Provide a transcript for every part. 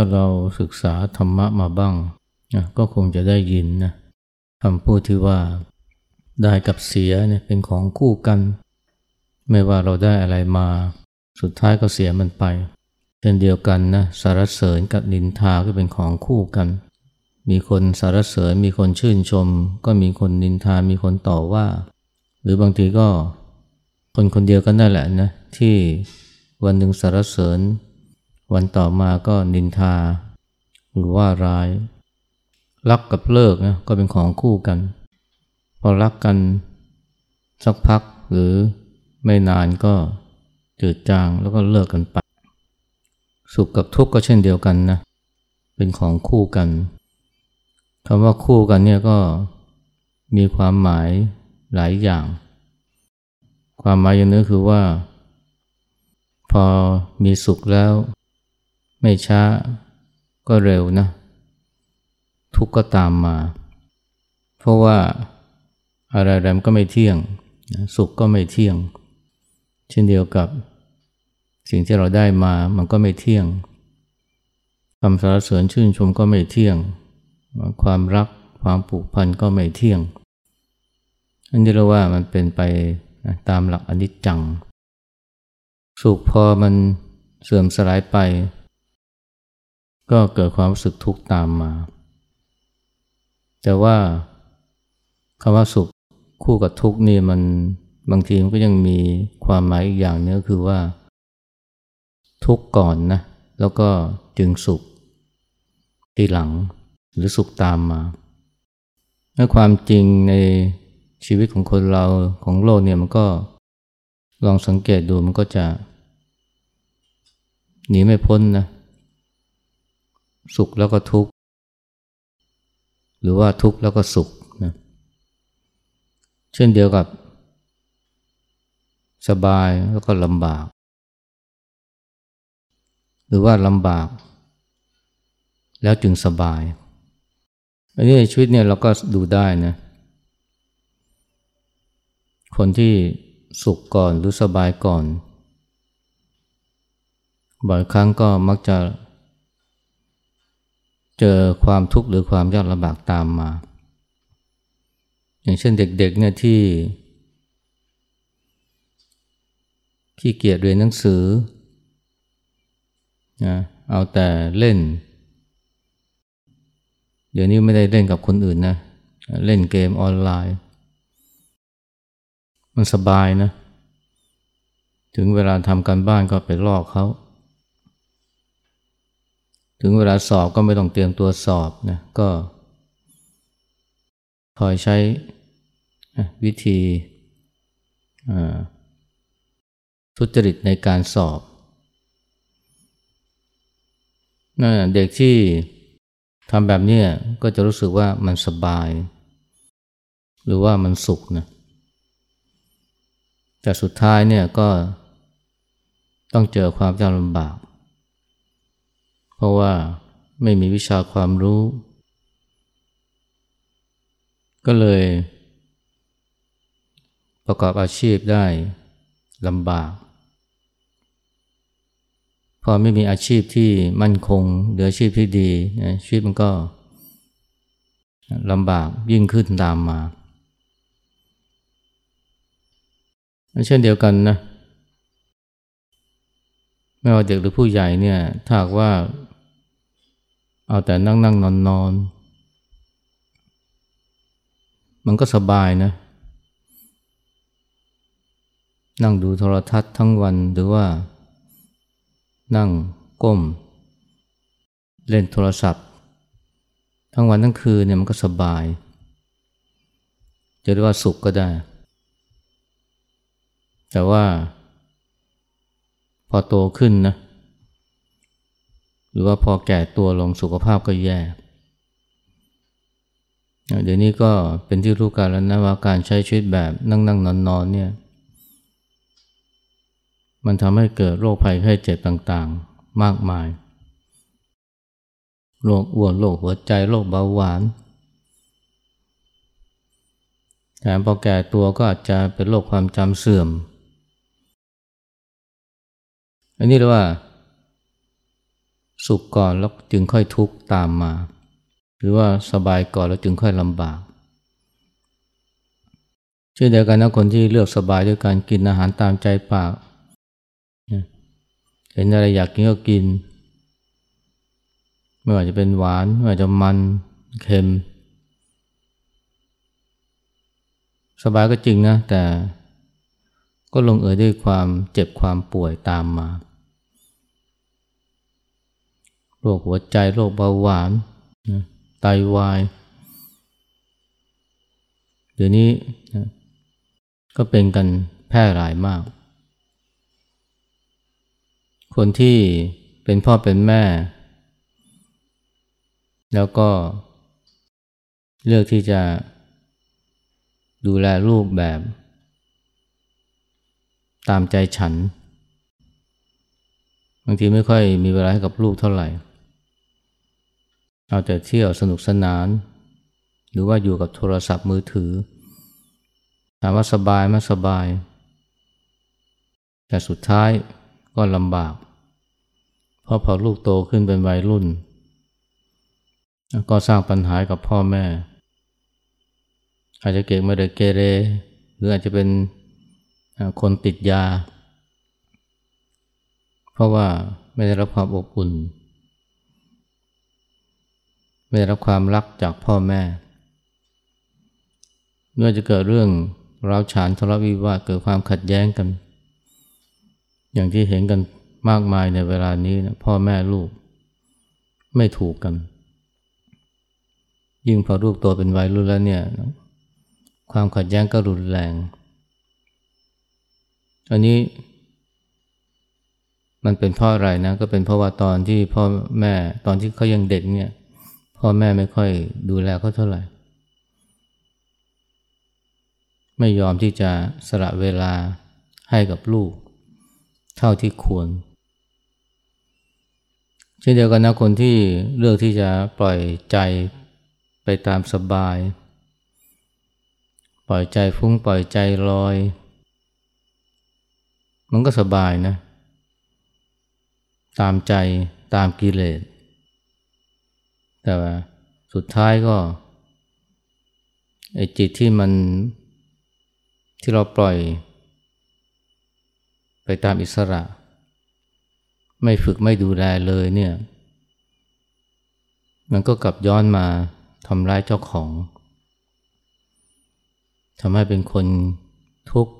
ถ้าเราศึกษาธรรมะมาบ้างนะก็คงจะได้ยินนะคำพูดที่ว่าได้กับเสียเนี่ยเป็นของคู่กัน ไม่ว่าเราได้อะไรมา สุดท้ายก็เสียมันไป เช่นเดียวกันนะสารเสริญกับนินทาก็เป็นของคู่กัน มีคนสารเสริญมีคนชื่นชม ก็มีคนนินทามีคนต่อว่า หรือบางทีก็คนคนเดียวกันนั่นแหละนะที่วันหนึ่งสารเสริญ วันต่อมาก็นินทา หรือว่าร้าย รักกับเลิกนะก็เป็นของคู่กัน พอรักกันสักพักหรือไม่นานก็จืดจางแล้วก็เลิกกันไป สุขกับทุกข์ก็เช่นเดียวกันนะ เป็นของคู่กันคำว่าคู่กันเนี่ยก็มีความหมายหลายอย่าง ความหมายอย่างนึงคือว่า พอมีสุขแล้ว ไม่ช้าก็เร็วนะ ทุกข์ก็ตามมา เพราะว่าอะไรๆมันก็ไม่เที่ยง สุขก็ไม่เที่ยง เช่นเดียวกับสิ่งที่เราได้มามันก็ไม่เที่ยงคำสรรเสริญชื่นชมก็ไม่เที่ยง ความรักความผูกพันก็ไม่เที่ยง อันนี้เราว่ามันเป็นไปตามหลักอนิจจัง สุขพอมันเสื่อมสลายไป ก็เกิดความรู้สึกทุกข์ตามมา แต่ว่าคำว่าสุขคู่กับทุกข์นี่มันบางทีมันก็ยังมีความหมายอีกอย่างนึงก็คือว่า ทุกข์ก่อนนะแล้วก็จึงสุขทีหลังหรือสุขตามมาถ้าความจริงในชีวิตของคนเราของโลกเนี่ยมันก็ลองสังเกตดูมันก็จะ หนีไม่พ้นนะ สุขแล้วก็ทุกข์ หรือว่าทุกข์แล้วก็สุขนะเช่นเดียวกับ สบายแล้วก็ลำบาก หรือว่าลำบาก แล้วจึงสบาย อันนี้ในชีวิตเนี่ยเราก็ดูได้นะ คนที่สุขก่อนหรือสบายก่อน บ่อยครั้งก็มักจะ เจอความทุกข์หรือความยากลำบากตามมา อย่างเช่นเด็กๆเนี่ยที่ขี้เกียจเรียนหนังสือนะเอาแต่เล่น เดี๋ยวนี้ไม่ได้เล่นกับคนอื่นนะ เล่นเกมออนไลน์ มันสบายนะ ถึงเวลาทำการบ้านก็ไปลอกเขา ถึงเวลาสอบก็ไม่ต้องเตรียมตัวสอบนะก็คอยใช้วิธีทุจริตในการสอบนั่นเด็กที่ทำแบบนี้ก็จะรู้สึกว่ามันสบาย หรือว่ามันสุขนะแต่สุดท้ายเนี่ยก็ต้องเจอความยากลำบาก เพราะว่าไม่มีวิชาความรู้ ก็เลย ประกอบอาชีพได้ลำบาก พอไม่มีอาชีพที่มั่นคงหรืออาชีพที่ดีนะชีวิตมันก็ลำบากยิ่งขึ้นตามมา เช่นเดียวกันนะ ไม่ว่าเด็กหรือผู้ใหญ่เนี่ยถ้าว่า เอาแต่นั่งนั่งนอนนอนมันก็สบายนะ นั่งดูโทรทัศน์ทั้งวันหรือว่า นั่งก้ม เล่นโทรศัพท์ ทั้งวันทั้งคืนเนี่ยมันก็สบาย จะเรียกว่าสุขก็ได้ แต่ว่า พอโตขึ้นนะ หรือว่าพอแก่ตัวลงสุขภาพก็แย่ เดี๋ยวนี้ก็เป็นที่รู้กันแล้วนะว่าการใช้ชีวิตแบบนั่งนั่งนอนนอนเนี่ย มันทำให้เกิดโรคภัยไข้เจ็บต่างๆ มากมาย โรคอ้วนโรคหัวใจโรคเบาหวานแถมพอแก่ตัวก็อาจจะเป็นโรคความจำเสื่อม อันนี้เรียกว่า สุขก่อนแล้วจึงค่อยทุกข์ตามมา หรือว่าสบายก่อนแล้วจึงค่อยลำบากเช่นเดียวกันนะคนที่เลือกสบายด้วยการกินอาหารตามใจปากเห็นอะไรอยากกินก็กิน ไม่ว่าจะเป็นหวาน ไม่ว่าจะมันเค็ม สบายก็จริงนะ แต่ก็ลงเอยด้วยความเจ็บความป่วยตามมา โรคหัวใจโรคเบาหวานไตาวาย เดี๋ยวนี้ก็เป็นกันแพร่หลายมาก คนที่เป็นพ่อเป็นแม่ แล้วก็เลือกที่จะดูแลลูกแบบ ตามใจฉัน บางทีไม่ค่อยมีเวลาให้กับลูกเท่าไหร่ เอาแต่เที่ยวสนุกสนาน หรือว่าอยู่กับโทรศัพท์มือถือ ถามว่าสบายไหมสบาย แต่สุดท้ายก็ลำบาก เพราะพอลูกโตขึ้นเป็นวัยรุ่น ก็สร้างปัญหากับพ่อแม่ อาจจะเก่งไม่ได้เกเร หรืออาจจะเป็นคนติดยา เพราะว่าไม่ได้รับความอบอุ่น ไม่ได้รับความรักจากพ่อแม่ เมื่อจะเกิดเรื่องร้าวฉานทะเลาะวิวาทเกิดความขัดแย้งกัน อย่างที่เห็นกันมากมายในเวลานี้นะพ่อแม่ลูก ไม่ถูกกัน ยิ่งพอลูกโตเป็นวัยรุ่นแล้วเนี่ย ความขัดแย้งก็รุนแรง อันนี้มันเป็นเพราะอะไรนะก็เป็นเพราะว่าตอนที่พ่อแม่ตอนที่เขายังเด็กเนี่ย พ่อแม่ไม่ค่อยดูแลเขาเท่าไหร่ ไม่ยอมที่จะสละเวลาให้กับลูก เท่าที่ควร เช่นเดียวกันนะคนที่เลือกที่จะปล่อยใจไปตามสบาย ปล่อยใจฟุ้งปล่อยใจลอย มันก็สบายนะ ตามใจตามกิเลส แต่ว่าสุดท้ายก็ไอ้จิตที่มันที่เราปล่อย ไปตามอิสระ ไม่ฝึกไม่ดูแลเลยเนี่ย มันก็กลับย้อนมาทำร้ายเจ้าของทำให้เป็นคนทุกข์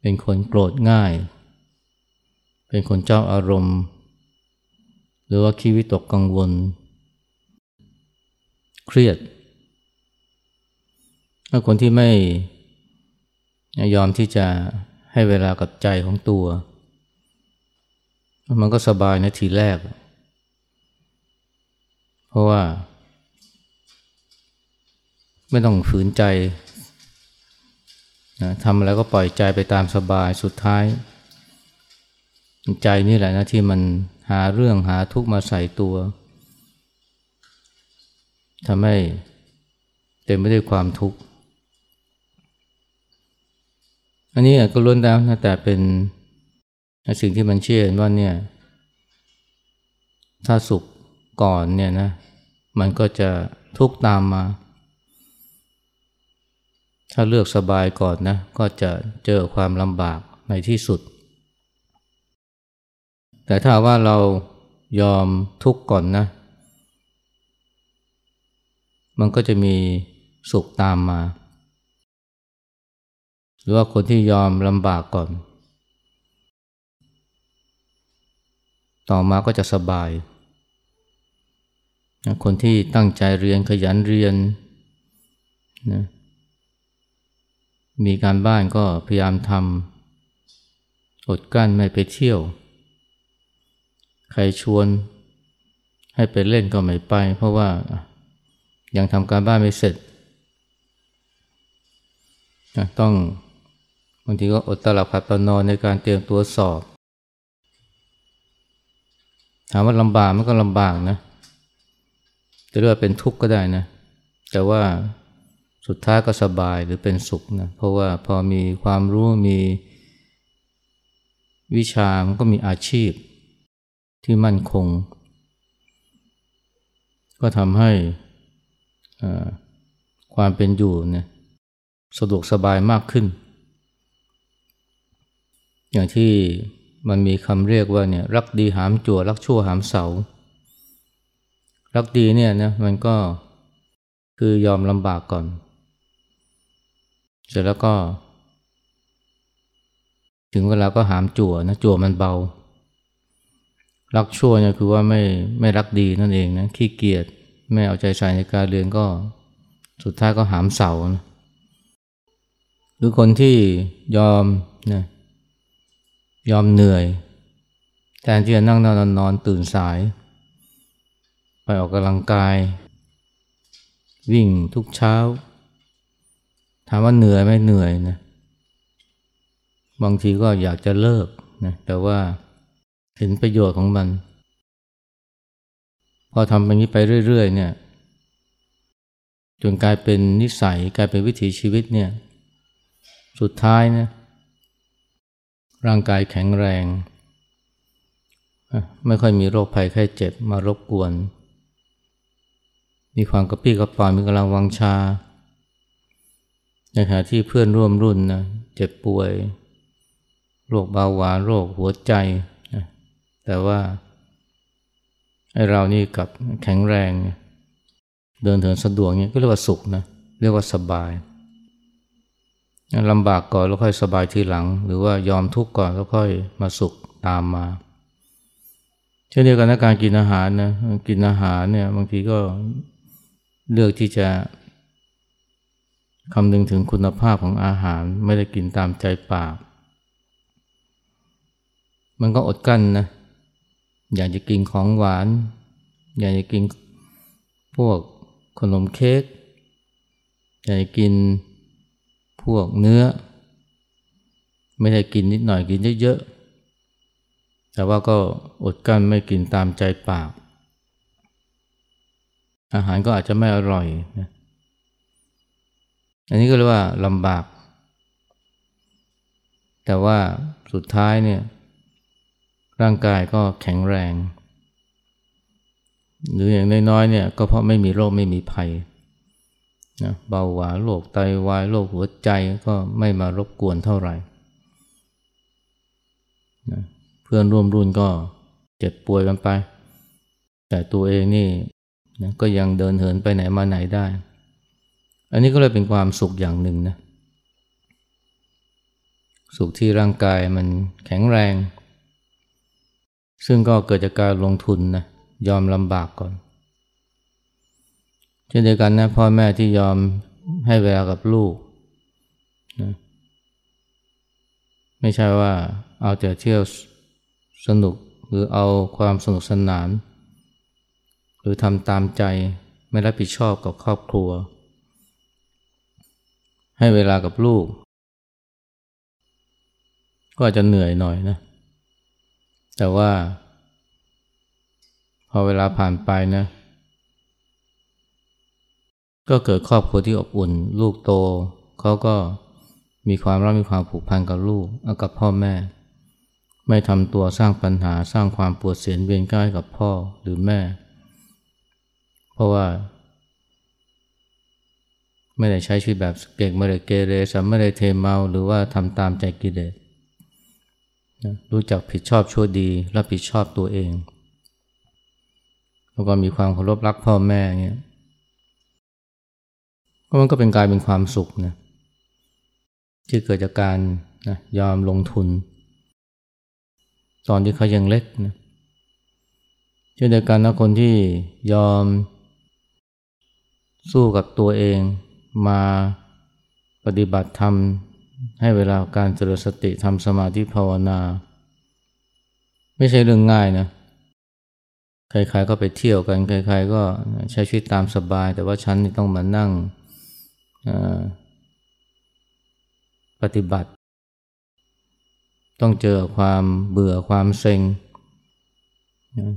เป็นคนโกรธง่าย เป็นคนเจ้าอารมณ์ หรือว่าคิดวิตกกังวล เครียดถ้าคนที่ไม่ยอมที่จะให้เวลากับใจของตัว มันก็สบายนะทีแรก เพราะว่า ไม่ต้องฝืนใจนะทำอะไรก็ปล่อยใจไปตามสบายสุดท้าย ใจนี่แหละนะที่มันหาเรื่องหาทุกข์มาใส่ตัว ทำให้เต็มไปด้วยความทุกข์ อันนี้ก็ล้วนแล้วนะแต่เป็นสิ่งที่มันเชื่อว่าเนี่ยถ้าสุขก่อนเนี่ยนะมันก็จะทุกข์ตามมา ถ้าเลือกสบายก่อนนะก็จะเจอความลำบากในที่สุด แต่ถ้าว่าเรายอมทุกข์ก่อนนะ มันก็จะมีสุขตามมา หรือว่าคนที่ยอมลำบากก่อน ต่อมาก็จะสบาย คนที่ตั้งใจเรียนขยันเรียนนะมีการบ้านก็พยายามทำอดกั้นไม่ไปเที่ยว ใครชวนให้ไปเล่นก็ไม่ไป เพราะว่า ยังทำการบ้านไม่เสร็จ ต้องบางทีก็อดตลับขับตอนอนในการเตรียมตัวสอบ ถามว่าลำบากมันก็ลำบากนะ จะเรียกว่าเป็นทุกข์ก็ได้นะ แต่ว่าสุดท้ายก็สบายหรือเป็นสุขนะ เพราะว่าพอมีความรู้มีวิชา มันก็มีอาชีพที่มั่นคง ก็ทำให้ ความเป็นอยู่เนี่ยสะดวกสบายมากขึ้น อย่างที่มันมีคำเรียกว่าเนี่ยรักดีหามจั่วรักชั่วหามเสา รักดีเนี่ยนะมันก็คือยอมลำบากก่อน เสร็จแล้วก็ ถึงเวลาก็หามจั่วนะจั่วมันเบา รักชั่วเนี่ยคือว่าไม่ไม่รักดีนั่นเองนะขี้เกียจ ไม่เอาใจใส่ในการเรียนก็สุดท้ายก็หามเสานะหรือคนที่ยอมนะยอมเหนื่อยแทนที่จะนั่งนอนนอนตื่นสาย ไปออกกำลังกาย วิ่งทุกเช้า ถามว่าเหนื่อยไหมเหนื่อยนะบางทีก็อยากจะเลิกนะแต่ว่าเห็นประโยชน์ของมัน พอทำแบบนี้ไปเรื่อยๆเนี่ยจนกลายเป็นนิสัยกลายเป็นวิถีชีวิตเนี่ยสุดท้ายนะร่างกายแข็งแรง ไม่ค่อยมีโรคภัยไข้เจ็บมารบกวน มีความกระปี้กระป๋อยมีกำลังวังชาในขณะที่เพื่อนร่วมรุ่นนะเจ็บป่วย โรคเบาหวานโรคหัวใจ แต่ว่า ไอเรานี่กับแข็งแรง เดินเถินสะดวกเนี่ยก็เรียกว่าสุขนะเรียกว่าสบายลำบากก่อนแล้วค่อยสบายทีหลัง หรือว่ายอมทุกข์ก่อนแล้วค่อยมาสุขตามมา เช่นเดียวกันในการกินอาหารนะกินอาหารเนี่ยบางทีก็เลือกที่จะคำนึงถึงคุณภาพของอาหารไม่ได้กินตามใจปาก มันก็อดกั้นนะ อยากจะกินของหวาน อยากจะกินพวกขนมเค้กอยากจะกินพวกเนื้อ ไม่ได้กินนิดหน่อยกินเยอะๆแต่ว่าก็อดกั้นไม่กินตามใจปาก อาหารก็อาจจะไม่อร่อยนะอันนี้ก็เรียกว่าลำบาก แต่ว่าสุดท้ายเนี่ย ร่างกายก็แข็งแรง หรืออย่างน้อยๆเนี่ยก็เพราะไม่มีโรคไม่มีภัยนะเบาหวานโรคไตวายโรคหัวใจก็ไม่มารบกวนเท่าไหร่นะเพื่อนร่วมรุ่นก็เจ็บป่วยกันไป แต่ตัวเองนี่นะก็ยังเดินเหินไปไหนมาไหนได้ อันนี้ก็เลยเป็นความสุขอย่างหนึ่งนะ สุขที่ร่างกายมันแข็งแรง ซึ่งก็เกิดจากการลงทุนนะยอมลำบากก่อนเช่นเดียวกันนะพ่อแม่ที่ยอมให้เวลากับลูกนะไม่ใช่ว่าเอาแต่เที่ยวสนุกหรือเอาความสนุกสนาน หรือทำตามใจไม่รับผิดชอบกับครอบครัว ให้เวลากับลูก ก็อาจจะเหนื่อยหน่อยนะ แต่ว่า พอเวลาผ่านไปนะ ก็เกิดครอบครัวที่อบอุ่น ลูกโตเขาก็มีความรักมีความผูกพันกับลูกกับพ่อแม่ ไม่ทำตัวสร้างปัญหาสร้างความปวดเสียนเวียนก้ายกับพ่อหรือแม่ เพราะว่า ไม่ได้ใช้ชีวิตแบบเก่งไม่ได้เกเรสไม่ได้เทเมาหรือว่าทำตามใจกิเลส รู้จักผิดชอบชั่วดี รับผิดชอบตัวเอง แล้วก็มีความเคารพรักพ่อแม่เงี้ยก็มันก็เป็นกลายเป็นความสุขนะที่เกิดจากการนะยอมลงทุน ตอนที่เขายังเล็กนะเช่นเดียวกันนะคนที่ยอมสู้กับตัวเองมาปฏิบัติธรรม ให้เวลาการเจริญสติทำสมาธิภาวนา ไม่ใช่เรื่องง่ายนะใครๆก็ไปเที่ยวกันใครๆก็ใช้ชีวิตตามสบาย แต่ว่าฉันนี่ต้องมานั่งปฏิบัติ ต้องเจอความเบื่อความเซ็ง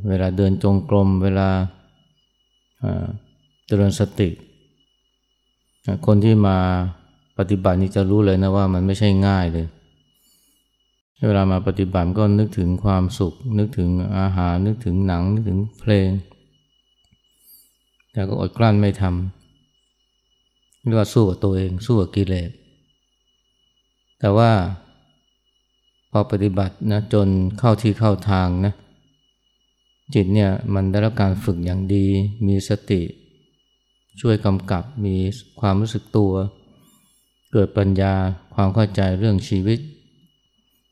เวลาเดินจงกรมเวลาเจริญสติ คนที่มา ปฏิบัตินี่จะรู้เลยนะว่ามันไม่ใช่ง่ายเลย เวลามาปฏิบัติก็นึกถึงความสุข นึกถึงอาหาร นึกถึงหนัง นึกถึงเพลง แต่ก็อดกลั้นไม่ทำเรียกว่าสู้กับตัวเอง สู้กับกิเลส แต่ว่าพอปฏิบัตินะจนเข้าที่เข้าทางนะจิตเนี่ยมันได้รับการฝึกอย่างดี มีสติ ช่วยกำกับมีความรู้สึกตัว เกิดปัญญาความเข้าใจเรื่องชีวิต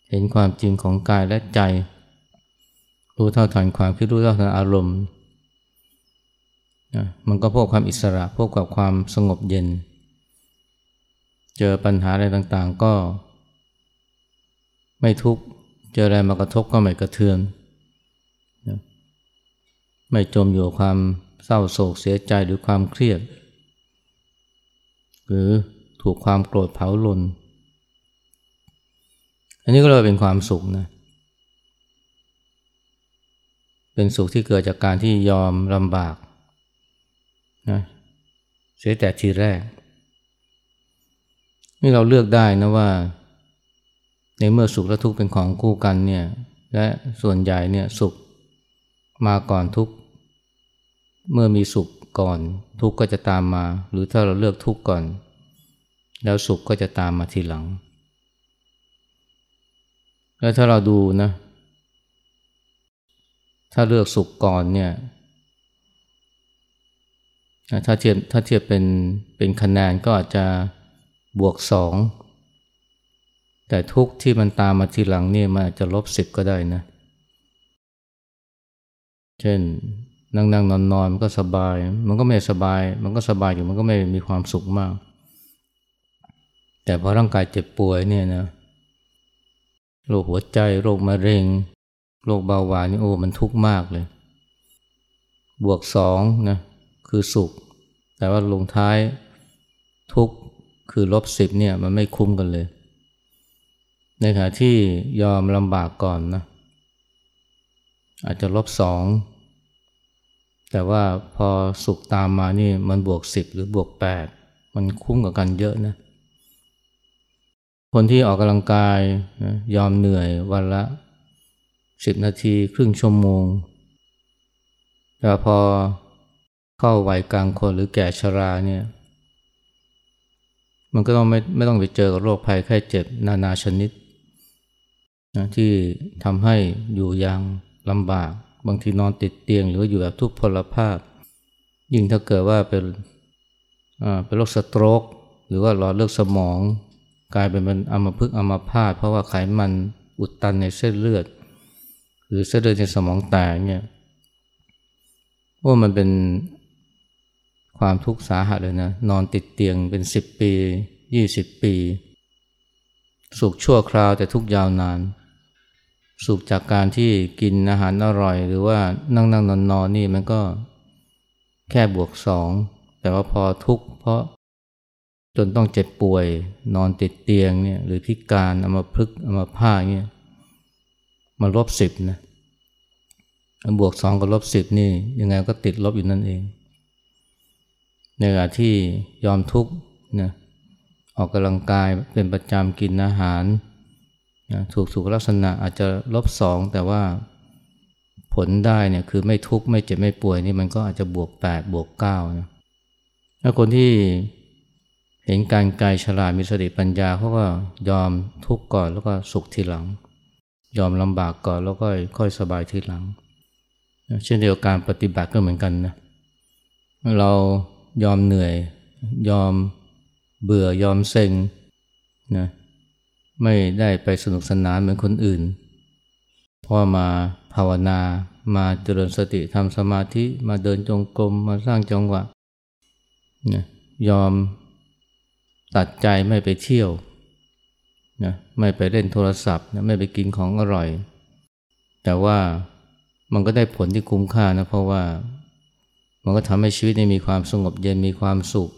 เห็นความจริงของกายและใจ รู้เท่าทันความคิดรู้เท่าทันอารมณ์นะมันก็พบความอิสระพบกับความสงบเย็น เจอปัญหาอะไรต่างๆก็ ไม่ทุกข์เจออะไรมากระทบก็ไม่กระเทือนนะไม่จมอยู่ความเศร้าโศกเสียใจหรือความเครียด หรือ ถูกความโกรธเผาลน อันนี้ก็เลยเป็นความสุขนะ เป็นสุขที่เกิดจากการที่ยอมลำบากนะเสียแต่ทีแรก นี่เราเลือกได้นะว่า ในเมื่อสุขและทุกข์เป็นของคู่กันเนี่ยและส่วนใหญ่เนี่ยสุขมาก่อนทุกข์ เมื่อมีสุขก่อนทุกข์ก็จะตามมา หรือถ้าเราเลือกทุกข์ก่อน แล้วสุขก็จะตามมาทีหลัง แล้วถ้าเราดูนะ ถ้าเลือกสุกก่อนเนี่ย ถ้าเทียบถ้าเทียบเป็นเป็นคะแนนก็อาจจะบวกสอง แต่ทุกที่มันตามมาทีหลังเนี่ยมันอาจจะลบสิบก็ได้นะ เช่นนั่งนั่งนอนนอนมันก็สบาย มันก็ไม่สบาย มันก็สบายอยู่มันก็ไม่มีความสุขมาก แต่พอร่างกายเจ็บป่วยเนี่ยนะโรคหัวใจโรคมะเร็งโรคเบาหวานนี่โอ้มันทุกข์มากเลย บวกสองนะคือสุข แต่ว่าลงท้ายทุกข์คือลบสิบเนี่ยมันไม่คุ้มกันเลย ในขณะที่ยอมลำบากก่อนนะอาจจะลบสองแต่ว่าพอสุขตามมานี่มันบวกสิบหรือบวกแปดมันคุ้มกับกันเยอะนะ คนที่ออกกำลังกายนะยอมเหนื่อยวันละสิบนาทีครึ่งชั่วโมง แต่พอเข้าวัยกลางคนหรือแก่ชราเนี่ย มันก็ต้องไม่ไม่ต้องไปเจอกับโรคภัยไข้เจ็บนานาชนิดนะที่ทำให้อยู่อย่างลำบาก บางทีนอนติดเตียง หรืออยู่แบบทุกพลภาพ ยิ่งถ้าเกิดว่าเป็นเป็นโรคสโตรก หรือว่าหลอดเลือดสมอง กลายเป็นมันอัมพฤกษ์อัมพาตเพราะว่าไขมันอุดตันในเส้นเลือด หรือเส้นเลือดในสมองแตกเนี่ยว่ามันเป็นความทุกข์สาหัสเลยนะ นอนติดเตียงเป็นสิบปียี่สิบปี สุขชั่วคราวแต่ทุกยาวนาน สุขจากการที่กินอาหารอร่อย หรือว่านั่งนั่งนอนนอนนี่มันก็แค่บวกสองแต่ว่าพอทุกข์เพราะ จนต้องเจ็บป่วย นอนติดเตียงเนี่ยหรือพิการเอามาพึกเอามาผ้าเนี่ยมาลบสิบนะบวกสองกับลบสิบนี่ยังไงก็ติดลบอยู่นั่นเอง ในขณะที่ยอมทุกข์นะออกกำลังกายเป็นประจำกินอาหารนะถูกสุขลักษณะอาจจะลบสองแต่ว่าผลได้เนี่ยคือไม่ทุกข์ไม่เจ็บไม่ป่วยนี่มันก็อาจจะบวกแปดบวกเก้านะถ้าคนที่ เห็นการกายฉลาดมีสติปัญญาเขาก็ยอมทุกข์ก่อนแล้วก็สุขทีหลัง ยอมลำบากก่อนแล้วก็ค่อยสบายทีหลัง เช่นเดียวกันปฏิบัติก็เหมือนกันนะเรายอมเหนื่อย ยอมเบื่อยอมเซ็งนะไม่ได้ไปสนุกสนานเหมือนคนอื่นเพราะมาภาวนามาเจริญสติทำสมาธิมาเดินจงกรมมาสร้างจังหวะนะยอม ตัดใจไม่ไปเที่ยวนะไม่ไปเล่นโทรศัพท์นะไม่ไปกินของอร่อย แต่ว่ามันก็ได้ผลที่คุ้มค่านะเพราะว่ามันก็ทำให้ชีวิตมีความสงบเย็นมีความสุข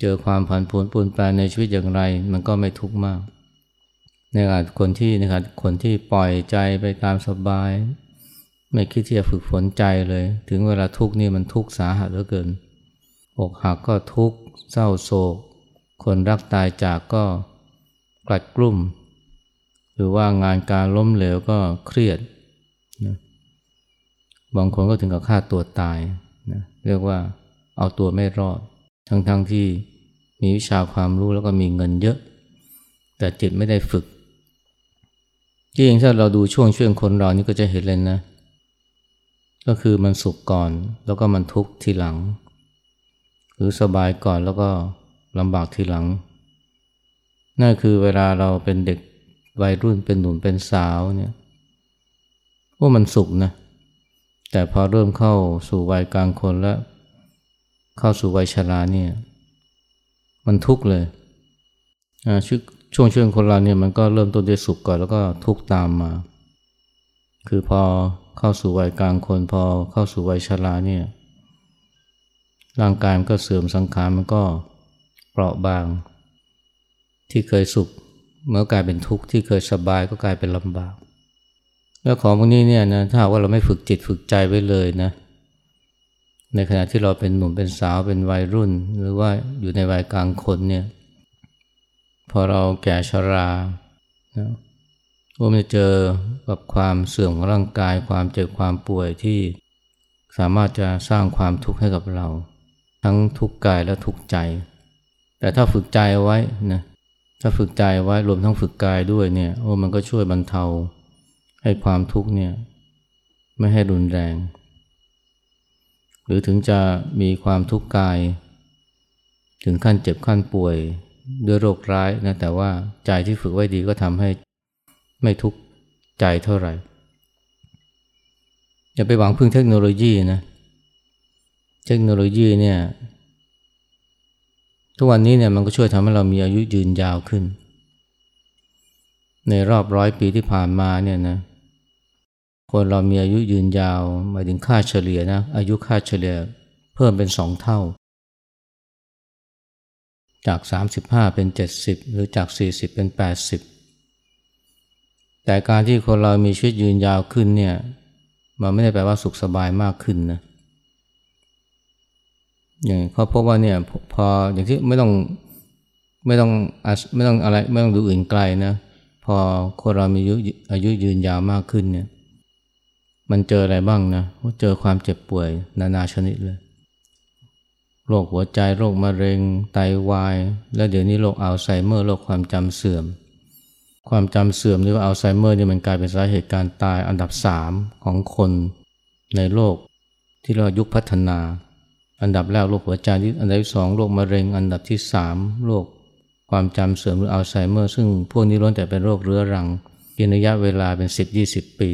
เจอความผันผวนปูนแปลในชีวิตอย่างไร มันก็ไม่ทุกข์มาก ในขณะคนที่นะครับคนที่ปล่อยใจไปตามสบาย ไม่คิดที่จะฝึกฝนใจเลย ถึงเวลาทุกข์นี่มันทุกข์สาหัสเหลือเกินอกหักก็ทุกข์เศร้าโศก คนรักตายจากก็กลัดกลุ่ม หรือว่างานการล้มเหลวก็เครียดนะบางคนก็ถึงกับฆ่าตัวตายนะเรียกว่าเอาตัวไม่รอด ทั้งๆทที่มีวิชาความรู้แล้วก็มีเงินเยอะ แต่จิตไม่ได้ฝึกจริงถ้าเราดูช่วงช่วงคนเรานี่ก็จะเห็นเลยนะ ก็คือมันสุขก่อนแล้วก็มันทุกข์ทีหลัง หรือสบายก่อนแล้วก็ ลำบากทีหลัง นั่นคือเวลาเราเป็นเด็กวัยรุ่นเป็นหนุ่มเป็นสาวเนี่ยว่ามันสุขนะ แต่พอเริ่มเข้าสู่วัยกลางคนแล้ว เข้าสู่วัยชราเนี่ย มันทุกข์เลยช่วงช่วงคนเราเนี่ยมันก็เริ่มต้นด้วยสุขก่อนแล้วก็ทุกข์ตามมา คือพอเข้าสู่วัยกลางคนพอเข้าสู่วัยชราเนี่ย ร่างกายมันก็เสื่อมสังขารมันก็เเปราะบาง ที่เคยสุขเมื่อกลายเป็นทุกข์ที่เคยสบายก็กลายเป็นลำบาก แล้วของพวกนี้เนี่ยนะถ้าว่าเราไม่ฝึกจิตฝึกใจไว้เลยนะ ในขณะที่เราเป็นหนุ่มเป็นสาวเป็นวัยรุ่น หรือว่าอยู่ในวัยกลางคนเนี่ยพอเราแก่ชรานะว่ามันจะเจอกับความเสื่อมของร่างกายความเจ็บความป่วยที่สามารถจะสร้างความทุกข์ให้กับเรา ทั้งทุกข์กายและทุกข์ใจ แต่ถ้าฝึกใจไว้นะถ้าฝึกใจไว้รวมทั้งฝึกกายด้วยเนี่ยโอ้มันก็ช่วยบรรเทาให้ความทุกข์เนี่ยไม่ให้รุนแรง หรือถึงจะมีความทุกข์กาย ถึงขั้นเจ็บขั้นป่วยด้วยโรคร้ายนะแต่ว่าใจที่ฝึกไว้ดีก็ทำให้ไม่ทุกข์ใจเท่าไหร่ อย่าไปหวังพึ่งเทคโนโลยีนะเทคโนโลยีเนี่ย ทุกวันนี้เนี่ยมันก็ช่วยทำให้เรามีอายุยืนยาวขึ้น ในรอบร้อยปีที่ผ่านมาเนี่ยนะคนเรามีอายุยืนยาวหมายถึงค่าเฉลี่ยนะอายุค่าเฉลี่ยเพิ่มเป็นสองเท่า จาก 35 เป็น 70 หรือจาก 40 เป็น 80 แต่การที่คนเรามีชีวิตยืนยาวขึ้นเนี่ยมันไม่ได้แปลว่าสุขสบายมากขึ้นนะ อย่างเขาพบว่าเนี่ยพออย่างที่ไม่ต้องไม่ต้องไม่ต้องอะไรไม่ต้องดูอื่นไกลนะพอคนเรามีอายุอายุยืนยาวมากขึ้นเนี่ยมันเจออะไรบ้างนะเจอความเจ็บป่วยนานาชนิดเลยโรคหัวใจโรคมะเร็งไตาวาย และเดี๋ยวนี้โรคอัลไซเมอร์โรคความจำเสื่อม ความจำเสื่อมหรือว่าอัลไซเมอร์นี่มันกลายเป็นสาเหตุการตายอันดับสามของคนในโลกที่เรายุคพัฒนา อันดับแรกโรคหัวใจอันดับที่สองโรคมะเร็ง อันดับที่สามโรคความจำเสื่อมหรืออัลไซเมอร์ ซึ่งพวกนี้ล้วนแต่เป็นโรคเรื้อรังกินระยะเวลาเป็น 10-20 ปี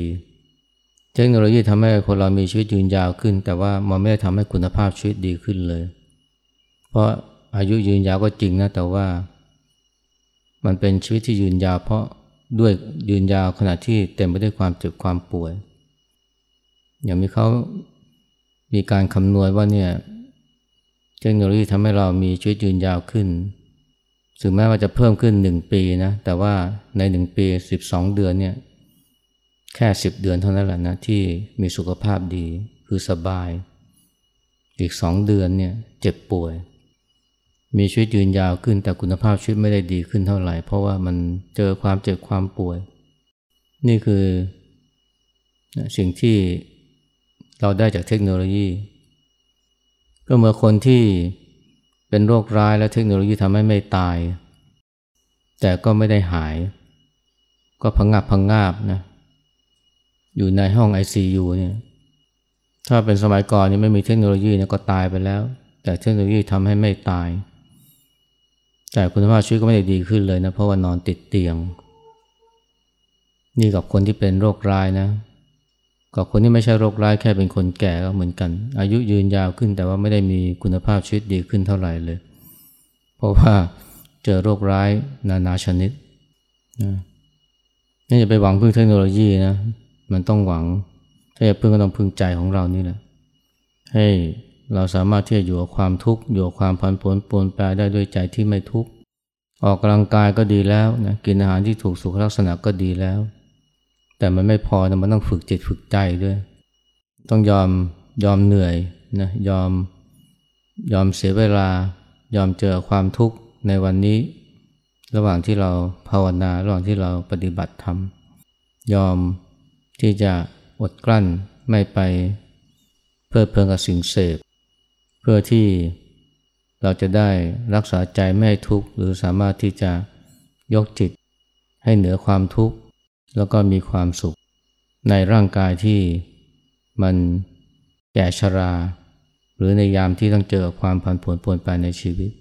เทคโนโลยีทำให้คนเรามีชีวิตยืนยาวขึ้น แต่ว่ามันไม่ได้ทำให้คุณภาพชีวิตดีขึ้นเลย เพราะอายุยืนยาวก็จริงนะแต่ว่า มันเป็นชีวิตที่ยืนยาว เพราะด้วยยืนยาวขณะที่เต็มไปด้วยความเจ็บความป่วย อย่างมีเขามีการคำนวณว่าเนี่ย เทคโนโลยีทำให้เรามีชีวิตยืนยาวขึ้น ถึงแม้ว่าจะเพิ่มขึ้นหนึ่งปีนะ แต่ว่าในหนึ่งปีสิบสองเดือนเนี่ย แค่สิบเดือนเท่านั้นแหละนะที่มีสุขภาพดีคือสบาย อีกสองเดือนเนี่ยเจ็บป่วย มีชีวิตยืนยาวขึ้น แต่คุณภาพชีวิตไม่ได้ดีขึ้นเท่าไหร่ เพราะว่ามันเจอความเจ็บความป่วย นี่คือสิ่งที่เราได้จากเทคโนโลยี ก็เมื่อคนที่เป็นโรคร้ายและเทคโนโลยีทำให้ไม่ตาย แต่ก็ไม่ได้หาย ก็พังงับพังงาบนะอยู่ในห้อง ICU เนี่ยถ้าเป็นสมัยก่อนนี่ไม่มีเทคโนโลยีเนี่ยก็ตายไปแล้ว แต่เทคโนโลยีทำให้ไม่ตาย แต่คุณภาพชีวิตก็ไม่ได้ดีขึ้นเลยนะเพราะว่านอนติดเตียง นี่กับคนที่เป็นโรคร้ายนะ กับคนที่ไม่ใช่โรคร้ายแค่เป็นคนแก่ก็เหมือนกัน อายุยืนยาวขึ้นแต่ว่าไม่ได้มีคุณภาพชีวิตดีขึ้นเท่าไหร่เลย เพราะว่าเจอโรคร้ายนานาชนิดนะนี่จะไปหวังพึ่งเทคโนโลยีนะมันต้องหวัง ถ้าจะพึ่งก็ต้องพึ่งใจของเรานี่แหละให้เราสามารถที่จะอยู่กับความทุกข์อยู่กับความพันผลปวนแปรได้ด้วยใจที่ไม่ทุกข์ออกกำลังกายก็ดีแล้วนะกินอาหารที่ถูกสุขลักษณะก็ดีแล้ว แต่มันไม่พอนะมันต้องฝึกจิตฝึกใจด้วย ต้องยอมยอมเหนื่อยนะยอมยอมเสียเวลา ยอมเจอความทุกข์ในวันนี้ ระหว่างที่เราภาวนาระหว่างที่เราปฏิบัติธรรมยอมที่จะอดกลั้นไม่ไปเพื่อเพลิงกับสิ่งเสพ เพื่อที่เราจะได้รักษาใจไม่ให้ทุกข์หรือสามารถที่จะยกจิตให้เหนือความทุกข์ แล้วก็มีความสุข ในร่างกายที่มันแก่ชรา หรือในยามที่ต้องเจอความผันผวนปวนไปในชีวิต